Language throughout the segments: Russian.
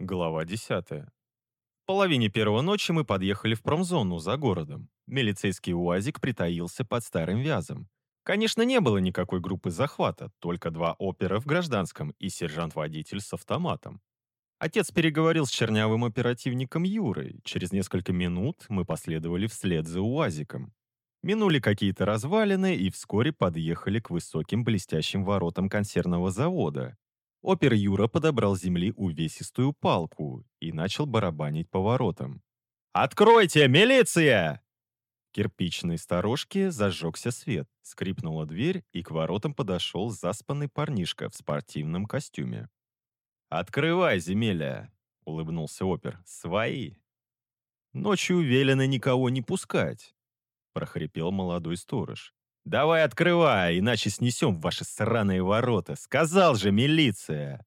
Глава 10. В половине первого ночи мы подъехали в промзону за городом. Милицейский УАЗик притаился под старым вязом. Конечно, не было никакой группы захвата, только два опера в гражданском и сержант-водитель с автоматом. Отец переговорил с чернявым оперативником Юрой. Через несколько минут мы последовали вслед за УАЗиком. Минули какие-то развалины и вскоре подъехали к высоким блестящим воротам консервного завода. Опер Юра подобрал с земли увесистую палку и начал барабанить по воротам. «Откройте, милиция!» В кирпичной сторожке зажегся свет, скрипнула дверь, и к воротам подошел заспанный парнишка в спортивном костюме. «Открывай, земеля!» — улыбнулся опер. «Свои!» «Ночью велено никого не пускать!» — прохрипел молодой сторож. «Давай открывай, иначе снесем ваши сраные ворота! Сказал же, милиция!»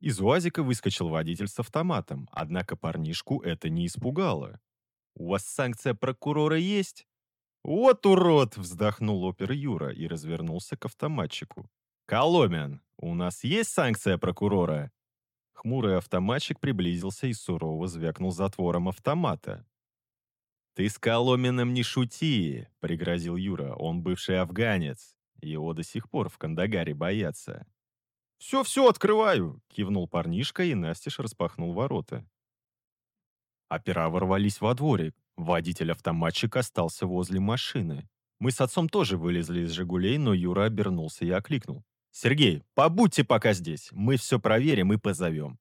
Из УАЗика выскочил водитель с автоматом, однако парнишку это не испугало. «У вас санкция прокурора есть?» «Вот урод!» — вздохнул опер Юра и развернулся к автоматчику. «Коломен, у нас есть санкция прокурора?» Хмурый автоматчик приблизился и сурово звякнул затвором автомата. «Ты с Коломеном не шути!» — пригрозил Юра. «Он бывший афганец. Его до сих пор в Кандагаре боятся». «Все-все, открываю!» — кивнул парнишка и настежь распахнул ворота. Опера ворвались во дворик. Водитель-автоматчик остался возле машины. Мы с отцом тоже вылезли из «Жигулей», но Юра обернулся и окликнул. «Сергей, побудьте пока здесь. Мы все проверим и позовем».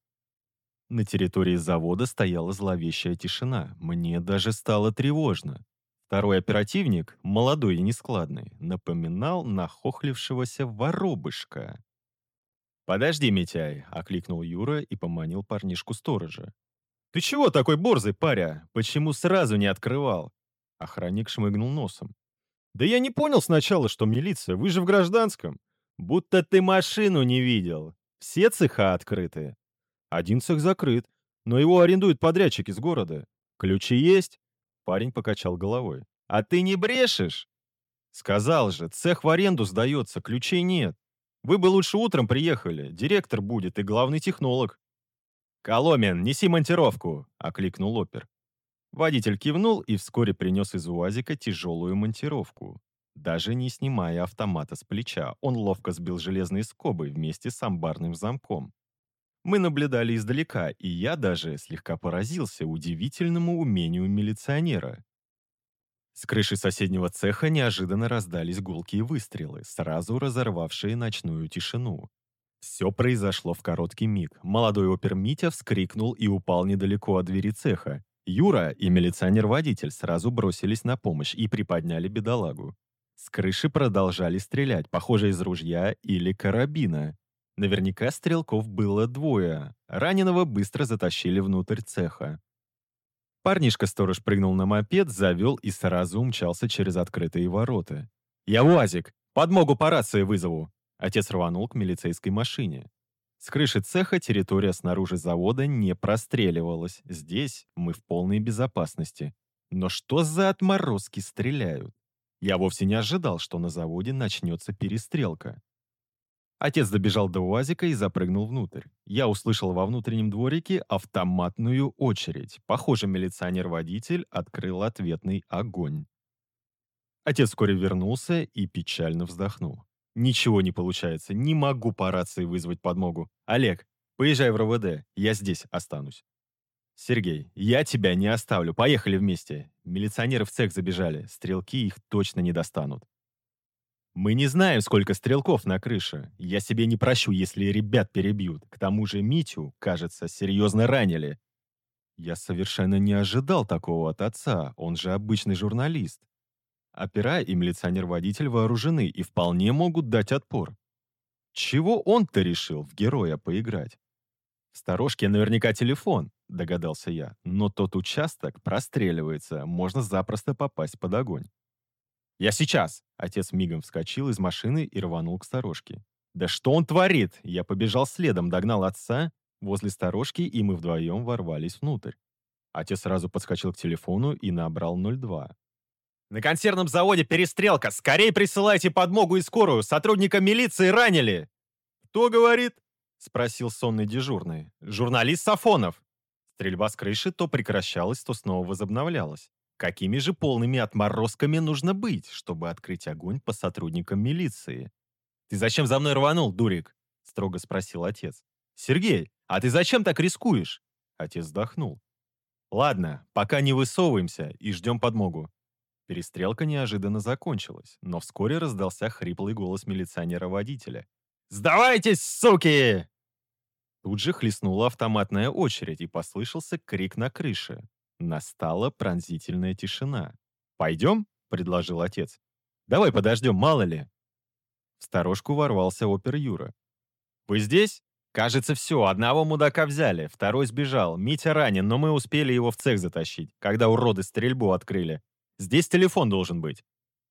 На территории завода стояла зловещая тишина. Мне даже стало тревожно. Второй оперативник, молодой и нескладный, напоминал нахохлившегося воробышка. «Подожди, Митяй!» — окликнул Юра и поманил парнишку сторожа. «Ты чего такой борзый, паря? Почему сразу не открывал?» Охранник шмыгнул носом. «Да я не понял сначала, что милиция, вы же в гражданском. Будто ты машину не видел. Все цеха открыты. Один цех закрыт, но его арендуют подрядчики с города. Ключи есть?» Парень покачал головой. «А ты не брешешь?» «Сказал же, цех в аренду сдается, ключей нет. Вы бы лучше утром приехали, директор будет и главный технолог». «Коломен, неси монтировку!» — окликнул опер. Водитель кивнул и вскоре принес из УАЗика тяжелую монтировку. Даже не снимая автомата с плеча, он ловко сбил железные скобы вместе с амбарным замком. Мы наблюдали издалека, и я даже слегка поразился удивительному умению милиционера. С крыши соседнего цеха неожиданно раздались гулкие выстрелы, сразу разорвавшие ночную тишину. Все произошло в короткий миг. Молодой опер Митя вскрикнул и упал недалеко от двери цеха. Юра и милиционер-водитель сразу бросились на помощь и приподняли бедолагу. С крыши продолжали стрелять, похоже, из ружья или карабина. Наверняка стрелков было двое. Раненого быстро затащили внутрь цеха. Парнишка-сторож прыгнул на мопед, завел и сразу умчался через открытые ворота. «Я УАЗик! Подмогу по рации вызову!» Отец рванул к милицейской машине. С крыши цеха территория снаружи завода не простреливалась. Здесь мы в полной безопасности. Но что за отморозки стреляют? Я вовсе не ожидал, что на заводе начнется перестрелка. Отец добежал до УАЗика и запрыгнул внутрь. Я услышал во внутреннем дворике автоматную очередь. Похоже, милиционер-водитель открыл ответный огонь. Отец вскоре вернулся и печально вздохнул. «Ничего не получается, не могу по рации вызвать подмогу. Олег, поезжай в РОВД, я здесь останусь». «Сергей, я тебя не оставлю, поехали вместе. Милиционеры в цех забежали, стрелки их точно не достанут». Мы не знаем, сколько стрелков на крыше. Я себе не прощу, если ребят перебьют. К тому же Митю, кажется, серьезно ранили. Я совершенно не ожидал такого от отца, он же обычный журналист. Опера и милиционер-водитель вооружены и вполне могут дать отпор. Чего он-то решил в героя поиграть? В сторожке наверняка телефон, догадался я, но тот участок простреливается, можно запросто попасть под огонь. «Я сейчас!» Отец мигом вскочил из машины и рванул к сторожке. «Да что он творит?» Я побежал следом, догнал отца возле сторожки, и мы вдвоем ворвались внутрь. Отец сразу подскочил к телефону и набрал 02. «На консервном заводе перестрелка! Скорее присылайте подмогу и скорую! Сотрудника милиции ранили!» «Кто говорит?» спросил сонный дежурный. «Журналист Сафонов!» Стрельба с крыши то прекращалась, то снова возобновлялась. Какими же полными отморозками нужно быть, чтобы открыть огонь по сотрудникам милиции? «Ты зачем за мной рванул, дурик?» — строго спросил отец. «Сергей, а ты зачем так рискуешь?» Отец вздохнул. «Ладно, пока не высовываемся и ждем подмогу». Перестрелка неожиданно закончилась, но вскоре раздался хриплый голос милиционера-водителя. «Сдавайтесь, суки!» Тут же хлестнула автоматная очередь и послышался крик на крыше. Настала пронзительная тишина. «Пойдем?» — предложил отец. «Давай подождем, мало ли». В сторожку ворвался опер Юра. «Вы здесь? Кажется, все, одного мудака взяли, второй сбежал. Митя ранен, но мы успели его в цех затащить, когда уроды стрельбу открыли. Здесь телефон должен быть».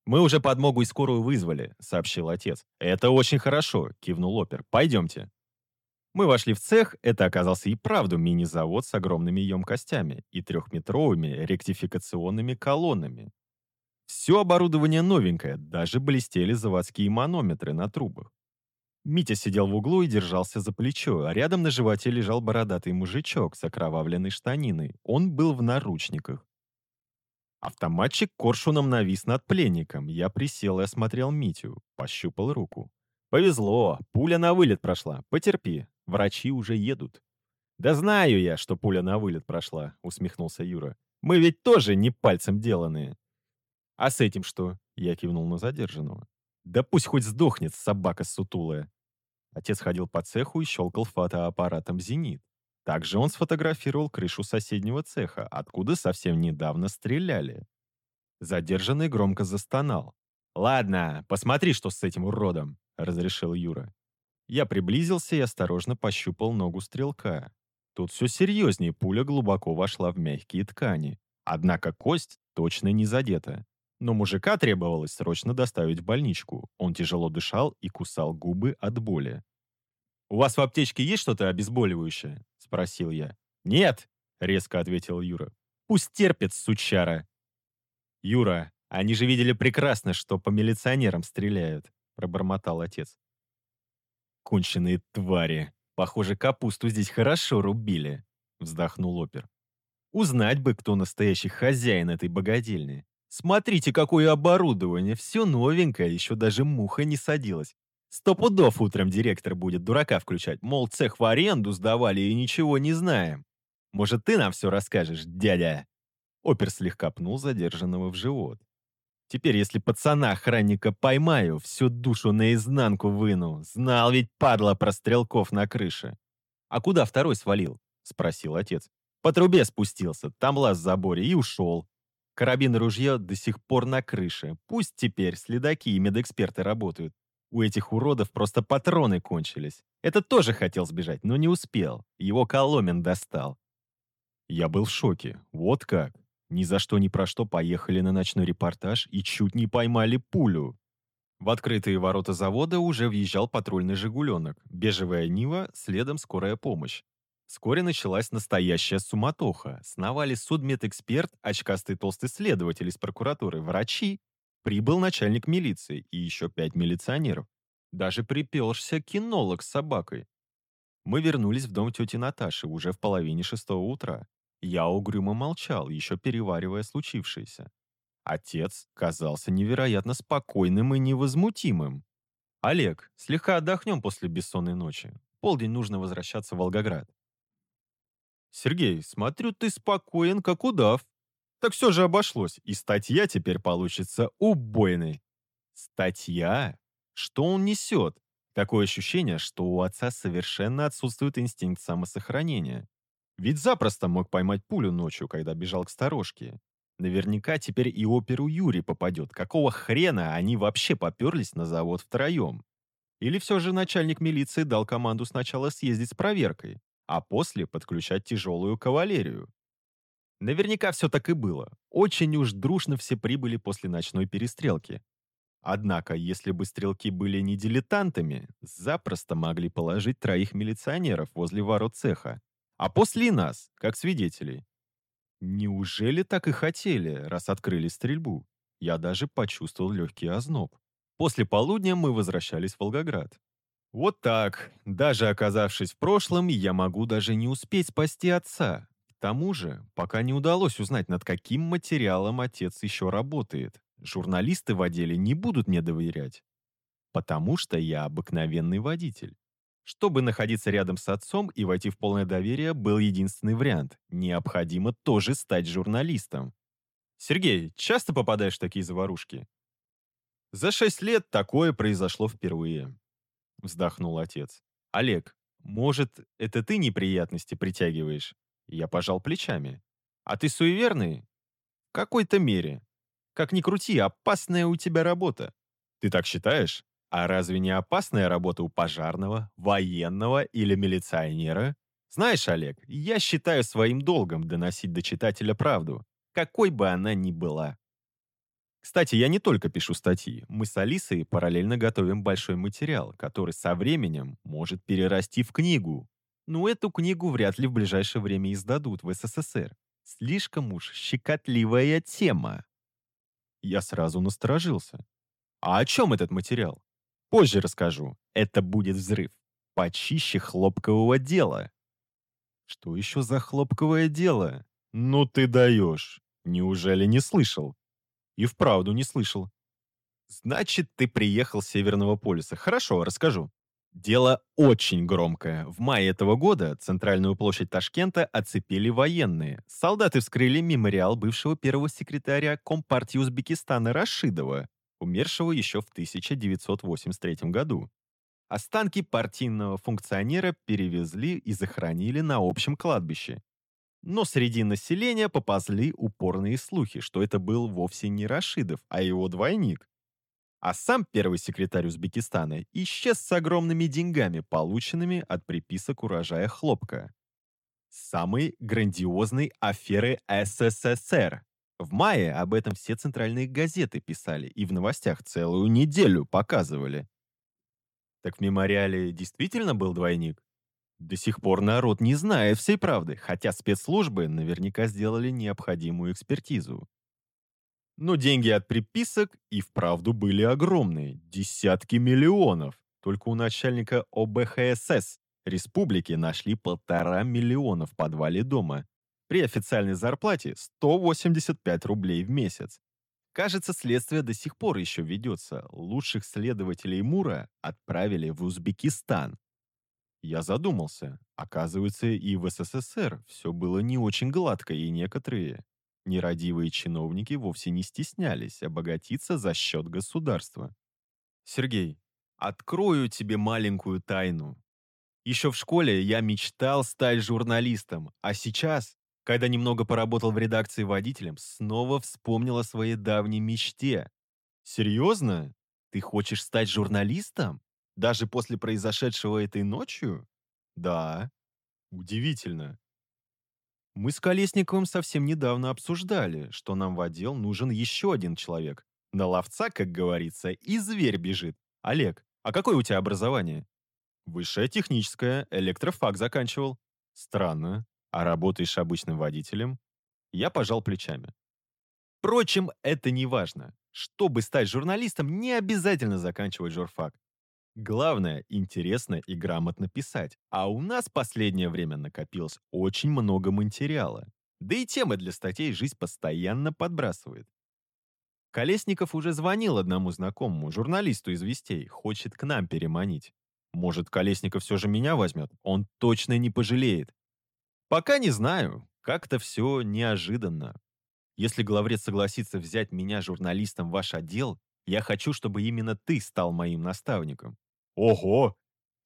«Мы уже подмогу и скорую вызвали», — сообщил отец. «Это очень хорошо», — кивнул опер. «Пойдемте». Мы вошли в цех, это оказался и правду мини-завод с огромными емкостями и трехметровыми ректификационными колоннами. Все оборудование новенькое, даже блестели заводские манометры на трубах. Митя сидел в углу и держался за плечо, а рядом на животе лежал бородатый мужичок с окровавленной штаниной. Он был в наручниках. Автоматчик коршуном навис над пленником. Я присел и осмотрел Митю, пощупал руку. «Повезло, пуля на вылет прошла, потерпи, Врачи уже едут. «Да знаю я, что пуля на вылет прошла», — усмехнулся Юра. «Мы ведь тоже не пальцем деланные». «А с этим что?» — я кивнул на задержанного. «Да пусть хоть сдохнет собака сутулая». Отец ходил по цеху и щелкал фотоаппаратом «Зенит». Также он сфотографировал крышу соседнего цеха, откуда совсем недавно стреляли. Задержанный громко застонал. «Ладно, посмотри, что с этим уродом», — разрешил Юра. Я приблизился и осторожно пощупал ногу стрелка. Тут все серьезнее, пуля глубоко вошла в мягкие ткани. Однако кость точно не задета. Но мужика требовалось срочно доставить в больничку. Он тяжело дышал и кусал губы от боли. «У вас в аптечке есть что-то обезболивающее?» — спросил я. «Нет!» — резко ответил Юра. «Пусть терпит, сучара!» «Юра, они же видели прекрасно, что по милиционерам стреляют», — пробормотал отец. «Конченые твари! Похоже, капусту здесь хорошо рубили!» — вздохнул опер. «Узнать бы, кто настоящий хозяин этой богадельни. Смотрите, какое оборудование! Все новенькое, еще даже муха не садилась. Сто пудов утром директор будет дурака включать, мол, цех в аренду сдавали и ничего не знаем. Может, ты нам все расскажешь, дядя?» Опер слегка пнул задержанного в живот. Теперь, если пацана-охранника поймаю, всю душу наизнанку выну. Знал ведь, падла, про стрелков на крыше. «А куда второй свалил?» — спросил отец. «По трубе спустился, там лаз в заборе и ушел. Карабин и ружье до сих пор на крыше. Пусть теперь следаки и медэксперты работают. У этих уродов просто патроны кончились. Это тоже хотел сбежать, но не успел. Его Коломен достал. Я был в шоке. Вот как. Ни за что ни про что поехали на ночной репортаж и чуть не поймали пулю. В открытые ворота завода уже въезжал патрульный «Жигуленок», бежевая «Нива», следом скорая помощь. Вскоре началась настоящая суматоха. Сновали судмедэксперт, очкастый толстый следователь из прокуратуры, врачи. Прибыл начальник милиции и еще пять милиционеров. Даже приперся кинолог с собакой. Мы вернулись в дом тети Наташи уже в половине шестого утра. Я угрюмо молчал, еще переваривая случившееся. Отец казался невероятно спокойным и невозмутимым. «Олег, слегка отдохнем после бессонной ночи. Полдень нужно возвращаться в Волгоград». «Сергей, смотрю, ты спокоен, как удав. Так все же обошлось, и статья теперь получится убойной». «Статья? Что он несет?» Такое ощущение, что у отца совершенно отсутствует инстинкт самосохранения. Ведь запросто мог поймать пулю ночью, когда бежал к сторожке. Наверняка теперь и оперу Юрий попадет. Какого хрена они вообще поперлись на завод втроем? Или все же начальник милиции дал команду сначала съездить с проверкой, а после подключать тяжелую кавалерию? Наверняка все так и было. Очень уж дружно все прибыли после ночной перестрелки. Однако, если бы стрелки были не дилетантами, запросто могли положить троих милиционеров возле ворот цеха, а после нас, как свидетелей. Неужели так и хотели, раз открыли стрельбу? Я даже почувствовал легкий озноб. После полудня мы возвращались в Волгоград. Вот так. Даже оказавшись в прошлом, я могу даже не успеть спасти отца. К тому же, пока не удалось узнать, над каким материалом отец еще работает. Журналисты в отделе не будут мне доверять. Потому что я обыкновенный водитель. Чтобы находиться рядом с отцом и войти в полное доверие, был единственный вариант. Необходимо тоже стать журналистом. Сергей, часто попадаешь в такие заварушки? За шесть лет такое произошло впервые. Вздохнул отец. Олег, может, это ты неприятности притягиваешь? Я пожал плечами. А ты суеверный? В какой-то мере. Как ни крути, опасная у тебя работа. Ты так считаешь? А разве не опасная работа у пожарного, военного или милиционера? Знаешь, Олег, я считаю своим долгом доносить до читателя правду, какой бы она ни была. Кстати, я не только пишу статьи. Мы с Алисой параллельно готовим большой материал, который со временем может перерасти в книгу. Но эту книгу вряд ли в ближайшее время издадут в СССР. Слишком уж щекотливая тема. Я сразу насторожился. А о чем этот материал? Позже расскажу. Это будет взрыв. Почище хлопкового дела. Что еще за хлопковое дело? Ну ты даешь. Неужели не слышал? И вправду не слышал. Значит, ты приехал с Северного полюса. Хорошо, расскажу. Дело очень громкое. В мае этого года центральную площадь Ташкента оцепили военные. Солдаты вскрыли мемориал бывшего первого секретаря Компартии Узбекистана Рашидова, умершего еще в 1983 году. Останки партийного функционера перевезли и захоронили на общем кладбище. Но среди населения поползли упорные слухи, что это был вовсе не Рашидов, а его двойник. А сам первый секретарь Узбекистана исчез с огромными деньгами, полученными от приписок урожая хлопка. Самой грандиозной аферы СССР, в мае об этом все центральные газеты писали и в новостях целую неделю показывали. Так в мемориале действительно был двойник? До сих пор народ не знает всей правды, хотя спецслужбы наверняка сделали необходимую экспертизу. Но деньги от приписок и вправду были огромные, десятки миллионов. Только у начальника ОБХСС республики нашли полтора миллиона в подвале дома при официальной зарплате 185 рублей в месяц. Кажется, следствие до сих пор еще ведется. Лучших следователей Мура отправили в Узбекистан. Я задумался. Оказывается, и в СССР все было не очень гладко, и некоторые нерадивые чиновники вовсе не стеснялись обогатиться за счет государства. Сергей, открою тебе маленькую тайну. Еще в школе я мечтал стать журналистом, а сейчас когда немного поработал в редакции водителем, снова вспомнил о своей давней мечте. «Серьезно? Ты хочешь стать журналистом? Даже после произошедшего этой ночью?» «Да». «Удивительно». Мы с Колесниковым совсем недавно обсуждали, что нам в отдел нужен еще один человек. На ловца, как говорится, и зверь бежит. Олег, а какое у тебя образование? Высшее техническое, электрофак заканчивал. Странно. А работаешь обычным водителем? Я пожал плечами. Впрочем, это не важно. Чтобы стать журналистом, не обязательно заканчивать журфак. Главное, интересно и грамотно писать. А у нас последнее время накопилось очень много материала. Да и темы для статей жизнь постоянно подбрасывает. Колесников уже звонил одному знакомому, журналисту из «Вестей», хочет к нам переманить. Может, Колесников все же меня возьмет? Он точно не пожалеет. Пока не знаю. Как-то все неожиданно. Если главред согласится взять меня журналистом в ваш отдел, я хочу, чтобы именно ты стал моим наставником. Ого!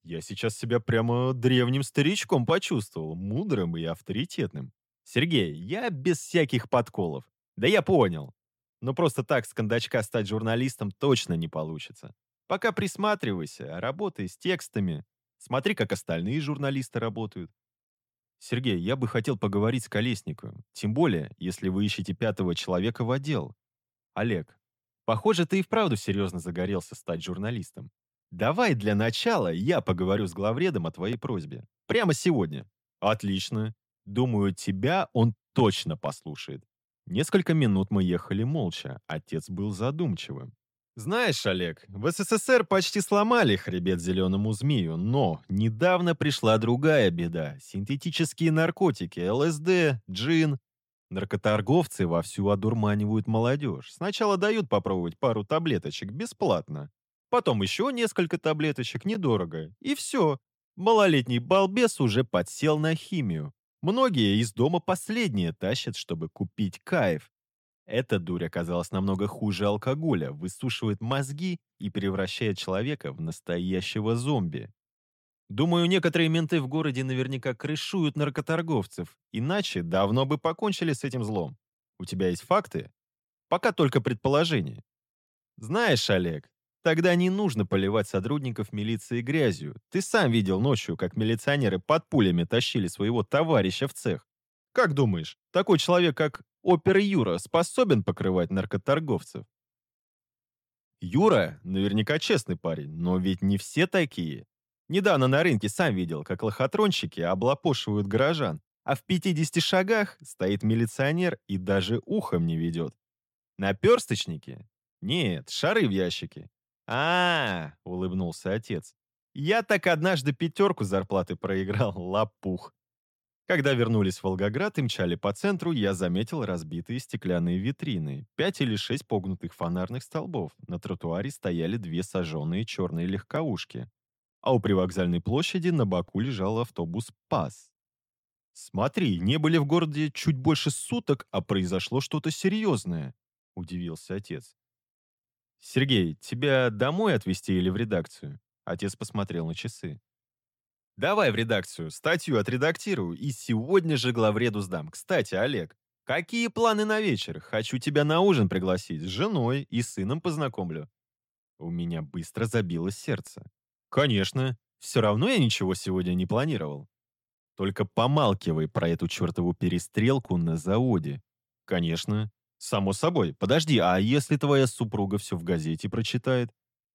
Я сейчас себя прямо древним старичком почувствовал, мудрым и авторитетным. Сергей, я без всяких подколов. Да я понял. Но просто так с кондачка стать журналистом точно не получится. Пока присматривайся, работай с текстами. Смотри, как остальные журналисты работают. Сергей, я бы хотел поговорить с Колесниковым. Тем более, если вы ищете пятого человека в отдел. Олег, похоже, ты и вправду серьезно загорелся стать журналистом. Давай для начала я поговорю с главредом о твоей просьбе. Прямо сегодня. Отлично. Думаю, тебя он точно послушает. Несколько минут мы ехали молча. Отец был задумчивым. Знаешь, Олег, в СССР почти сломали хребет зеленому змею, но недавно пришла другая беда. Синтетические наркотики, ЛСД, джин. Наркоторговцы вовсю одурманивают молодежь. Сначала дают попробовать пару таблеточек бесплатно. Потом еще несколько таблеточек недорого. И все. Малолетний балбес уже подсел на химию. Многие из дома последние тащат, чтобы купить кайф. Эта дурь оказалась намного хуже алкоголя, высушивает мозги и превращает человека в настоящего зомби. Думаю, некоторые менты в городе наверняка крышуют наркоторговцев, иначе давно бы покончили с этим злом. У тебя есть факты? Пока только предположения. Знаешь, Олег, тогда не нужно поливать сотрудников милиции грязью. Ты сам видел ночью, как милиционеры под пулями тащили своего товарища в цех. Как думаешь, такой человек, как опер Юра, способен покрывать наркоторговцев? Юра наверняка честный парень, но ведь не все такие. Недавно на рынке сам видел, как лохотронщики облапошивают горожан, а в 50 шагах стоит милиционер и даже ухом не ведет. Наперсточники? Нет, шары в ящике. а, -а, -а улыбнулся отец. «Я так однажды пятерку зарплаты проиграл, лопух». Когда вернулись в Волгоград и мчали по центру, я заметил разбитые стеклянные витрины, пять или шесть погнутых фонарных столбов. На тротуаре стояли две сожженные черные легковушки. А у привокзальной площади на боку лежал автобус «ПАС». «Смотри, не были в городе чуть больше суток, а произошло что-то серьезное», — удивился отец. «Сергей, тебя домой отвезти или в редакцию?» Отец посмотрел на часы. Давай в редакцию, статью отредактирую и сегодня же главреду сдам. Кстати, Олег, какие планы на вечер? Хочу тебя на ужин пригласить, с женой и сыном познакомлю. У меня быстро забилось сердце. Конечно, все равно я ничего сегодня не планировал. Только помалкивай про эту чертову перестрелку на заводе. Конечно. Само собой. Подожди, а если твоя супруга все в газете прочитает?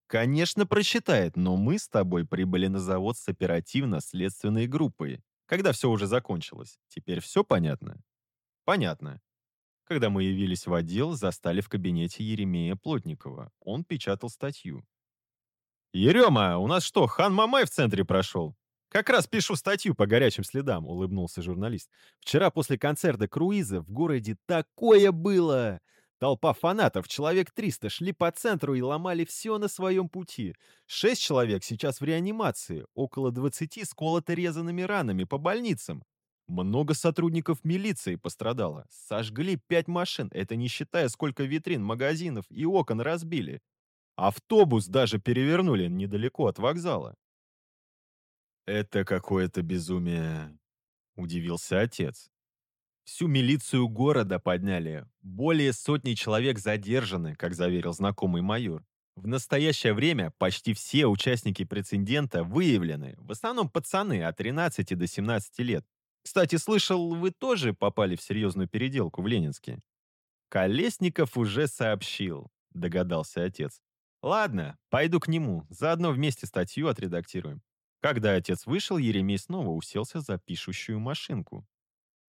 Конечно, прочитает, но мы с тобой прибыли на завод с оперативно-следственной группой, когда все уже закончилось. Теперь все понятно? Понятно. Когда мы явились в отдел, застали в кабинете Еремея Плотникова. Он печатал статью. «Ерема, у нас что, хан Мамай в центре прошел?» «Как раз пишу статью по горячим следам», — улыбнулся журналист. «Вчера после концерта круиза в городе такое было! Толпа фанатов, человек 300, шли по центру и ломали все на своем пути. Шесть человек сейчас в реанимации, около 20 сколото резанными ранами по больницам. Много сотрудников милиции пострадало. Сожгли пять машин, это не считая, сколько витрин, магазинов и окон разбили. Автобус даже перевернули недалеко от вокзала. «Это какое-то безумие», — удивился отец. Всю милицию города подняли. Более сотни человек задержаны, как заверил знакомый майор. В настоящее время почти все участники прецедента выявлены. В основном пацаны от 13 до 17 лет. Кстати, слышал, вы тоже попали в серьезную переделку в Ленинске? Колесников уже сообщил, догадался отец. Ладно, пойду к нему, заодно вместе статью отредактируем. Когда отец вышел, Еремей снова уселся за пишущую машинку.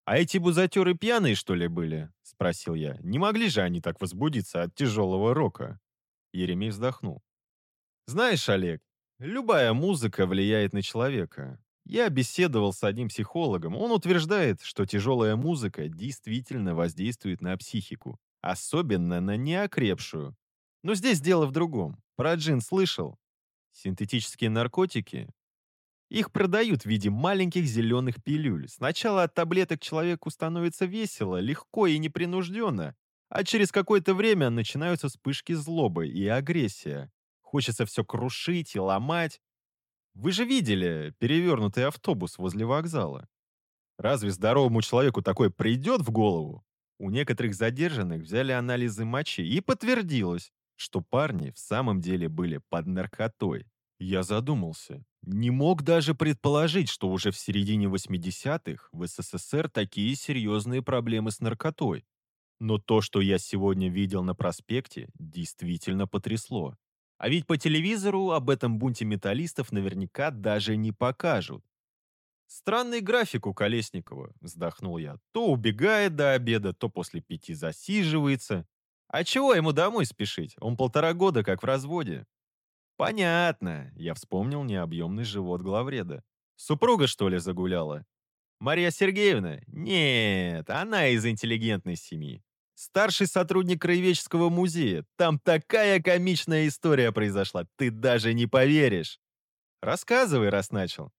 «А эти бузатеры пьяные, что ли, были?» — спросил я. «Не могли же они так возбудиться от тяжелого рока?» Еремей вздохнул. «Знаешь, Олег, любая музыка влияет на человека. Я беседовал с одним психологом. Он утверждает, что тяжелая музыка действительно воздействует на психику, особенно на неокрепшую. Но здесь дело в другом. Про джин слышал? Синтетические наркотики их продают в виде маленьких зеленых пилюль. Сначала от таблеток человеку становится весело, легко и непринужденно, а через какое-то время начинаются вспышки злобы и агрессия. Хочется все крушить и ломать. Вы же видели перевернутый автобус возле вокзала. Разве здоровому человеку такое придет в голову? У некоторых задержанных взяли анализы мочи, и подтвердилось, что парни в самом деле были под наркотой. Я задумался. Не мог даже предположить, что уже в середине 80-х в СССР такие серьезные проблемы с наркотой. Но то, что я сегодня видел на проспекте, действительно потрясло. А ведь по телевизору об этом бунте металлистов наверняка даже не покажут. «Странный график у Колесникова», — вздохнул я. «То убегает до обеда, то после пяти засиживается. А чего ему домой спешить? Он полтора года как в разводе. Понятно, я вспомнил необъемный живот главреда. Супруга, что ли, загуляла? Мария Сергеевна? Нет, она из интеллигентной семьи. Старший сотрудник Краеведческого музея. Там такая комичная история произошла, ты даже не поверишь. Рассказывай, раз начал.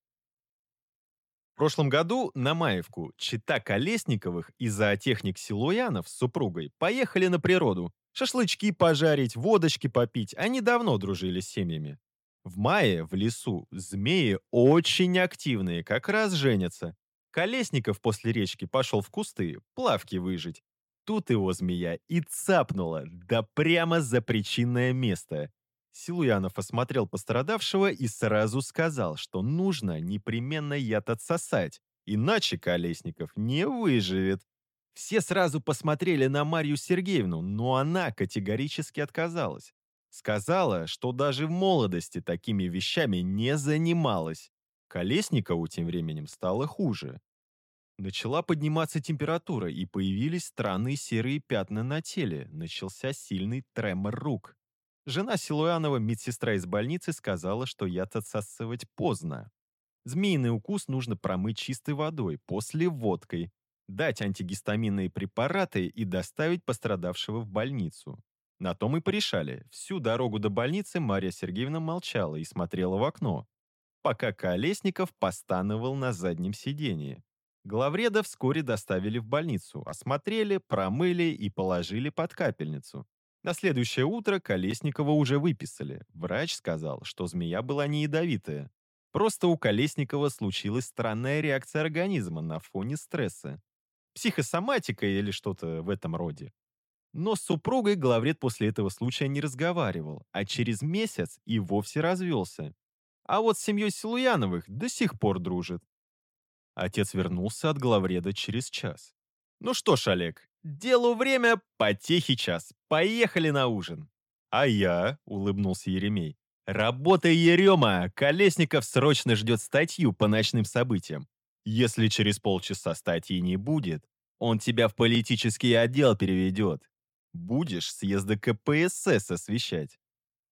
В прошлом году на Маевку чита Колесниковых и зоотехник Силуянов с супругой поехали на природу. Шашлычки пожарить, водочки попить. Они давно дружили с семьями. В мае в лесу змеи очень активные, как раз женятся. Колесников после речки пошел в кусты, плавки выжить. Тут его змея и цапнула, да прямо за причинное место. Силуянов осмотрел пострадавшего и сразу сказал, что нужно непременно яд отсосать, иначе Колесников не выживет. Все сразу посмотрели на Марью Сергеевну, но она категорически отказалась. Сказала, что даже в молодости такими вещами не занималась. Колесникову тем временем стало хуже. Начала подниматься температура, и появились странные серые пятна на теле. Начался сильный тремор рук. Жена Силуянова, медсестра из больницы, сказала, что яд отсасывать поздно. Змеиный укус нужно промыть чистой водой, после водкой, дать антигистаминные препараты и доставить пострадавшего в больницу. На том и порешали. Всю дорогу до больницы Мария Сергеевна молчала и смотрела в окно, пока Колесников постановал на заднем сидении. Главреда вскоре доставили в больницу, осмотрели, промыли и положили под капельницу. На следующее утро Колесникова уже выписали. Врач сказал, что змея была не ядовитая. Просто у Колесникова случилась странная реакция организма на фоне стресса. Психосоматика или что-то в этом роде. Но с супругой главред после этого случая не разговаривал, а через месяц и вовсе развелся. А вот с семьей Силуяновых до сих пор дружит. Отец вернулся от главреда через час. «Ну что ж, Олег, делу время, потехи час. Поехали на ужин». «А я?» — улыбнулся Еремей. «Работай, Ерема! Колесников срочно ждет статью по ночным событиям. Если через полчаса статьи не будет, он тебя в политический отдел переведет. Будешь съезды КПСС освещать.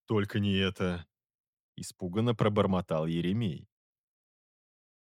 Только не это. Испуганно пробормотал Еремей.